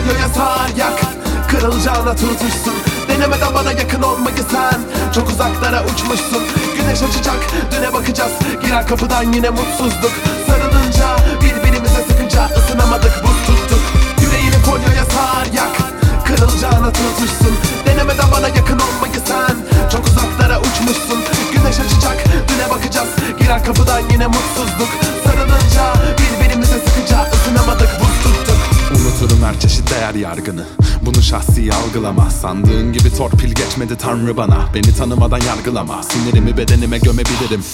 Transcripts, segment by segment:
folyoya sar yak. Kırılacağına tutuşsun. Denemeden bana yakın olmayı sen Çok uzaklara uçmuşsun. Güneş açacak düne bakacağız. Girer kapıdan yine mutsuzluk. Sarılınca değer yargını. Bunu şahsi algılama. Sandığın gibi torpil geçmedi tanrı bana. Beni tanımadan yargılama. Sinirimi bedenime gömebilirim.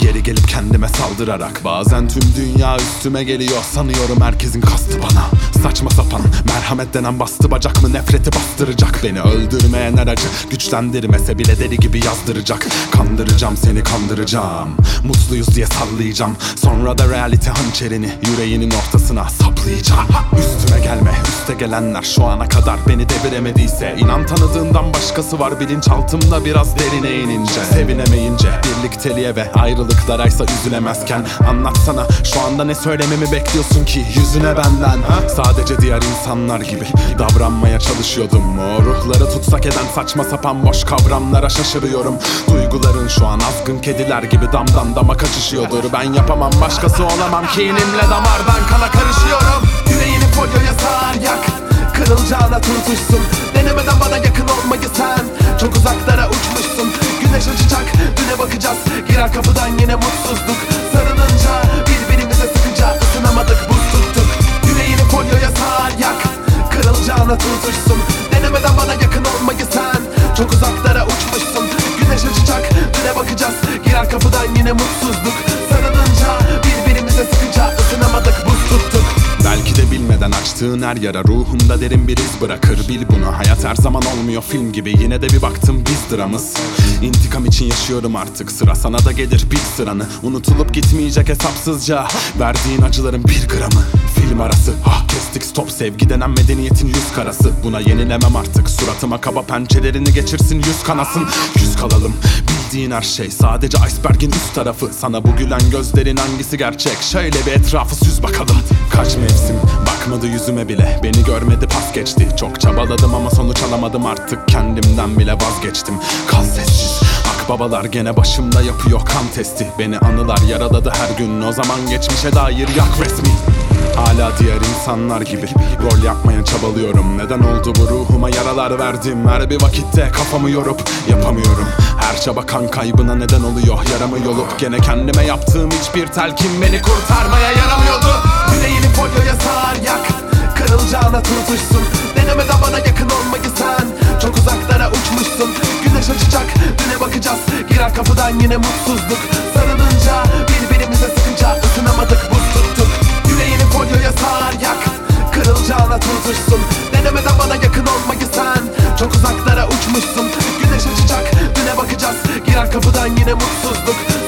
Geri gelip kendime saldırarak. Bazen tüm dünya üstüme geliyor. Sanıyorum herkesin kastı bana Saçma sapan. Merhamet denen bastı bacak mı Nefreti bastıracak. Beni öldürmeyen aracı Güçlendirmese bile deli gibi yazdıracak. Kandıracağım seni kandıracağım. Mutluyuz diye sallayacağım. Sonra da reality hançerini Yüreğinin ortasına saplayacağım. Üstüme gelme üste gelenler şu ana kadar beni deviremediyse. İnan tanıdığından başkası var bilinçaltımda biraz derine inince. Sevinemeyince birlikteliğe ve ayrılıklaraysa üzülemezken. Anlatsana şu anda ne söylememi bekliyorsun ki? Yüzüne benden Sadece diğer insanlar gibi davranmaya çalışıyordum. O ruhları tutsak eden saçma sapan boş kavramlara şaşırıyorum. Duyguların şu an azgın kediler gibi damdan dama kaçışıyordur. Ben yapamam başkası olamam. Kinimle damardan kana karışıyorum. Yüreğini folyoya sar yak Kırılacağına tutuşsun Denemeden bana yakın olmayı sen Çok uzaklara uçmuşsun. Güneş açacak düne bakacağız. Girer kapıdan yine mutsuzluk Kırılacağına tutuşsun. Denemeden bana yakın olmayı sen. Çok uzaklara açtığın her yara ruhunda derin bir iz bırakır. Bil bunu hayat her zaman olmuyor. Film gibi Yine de bir baktım biz dramız. İntikam için yaşıyorum artık. Sıra sana da gelir bir sıranı. Unutulup gitmeyecek hesapsızca. Verdiğin acıların bir gramı. Film arası. Ah kestik stop. Sevgi denen medeniyetin yüz karası. Buna yenilemem artık. Suratıma kaba pençelerini geçirsin yüz kanasın. Yüz kalalım Bildiğin her şey sadece icebergin üst tarafı. Sana bu gülen gözlerin hangisi gerçek? Şöyle bir etrafı süz bakalım. Kaç mevsim bakmadı yüzüme bile. Beni görmedi pas geçti. Çok çabaladım ama sonuç alamadım. Artık Kendimden bile vazgeçtim. Kal sessiz. Akbabalar gene başımda yapıyor kan testi. Beni anılar yaraladı her gün. O zaman geçmişe dair yak resmi. Hala diğer insanlar gibi Rol yapmaya çabalıyorum. Neden oldu bu ruhuma yaralar verdim? Her bir vakitte kafamı yorup Yapamıyorum Her çaba kan kaybına neden oluyor? Yaramı yolup Gene kendime yaptığım hiçbir telkin Beni kurtarmaya yaramıyordu. Yüreğini folyoya sar yak. Kırılacağına tutuşsun. Denemeden bana yakın olmayı sen. Çok uzaklara uçmuşsun. Güneş açacak düne bakacağız. Girer kapıdan yine mutsuzluk uzaklara uçmuşsun. Güneş açacak düne bakacağız. Girer kapıdan yine mutsuzluk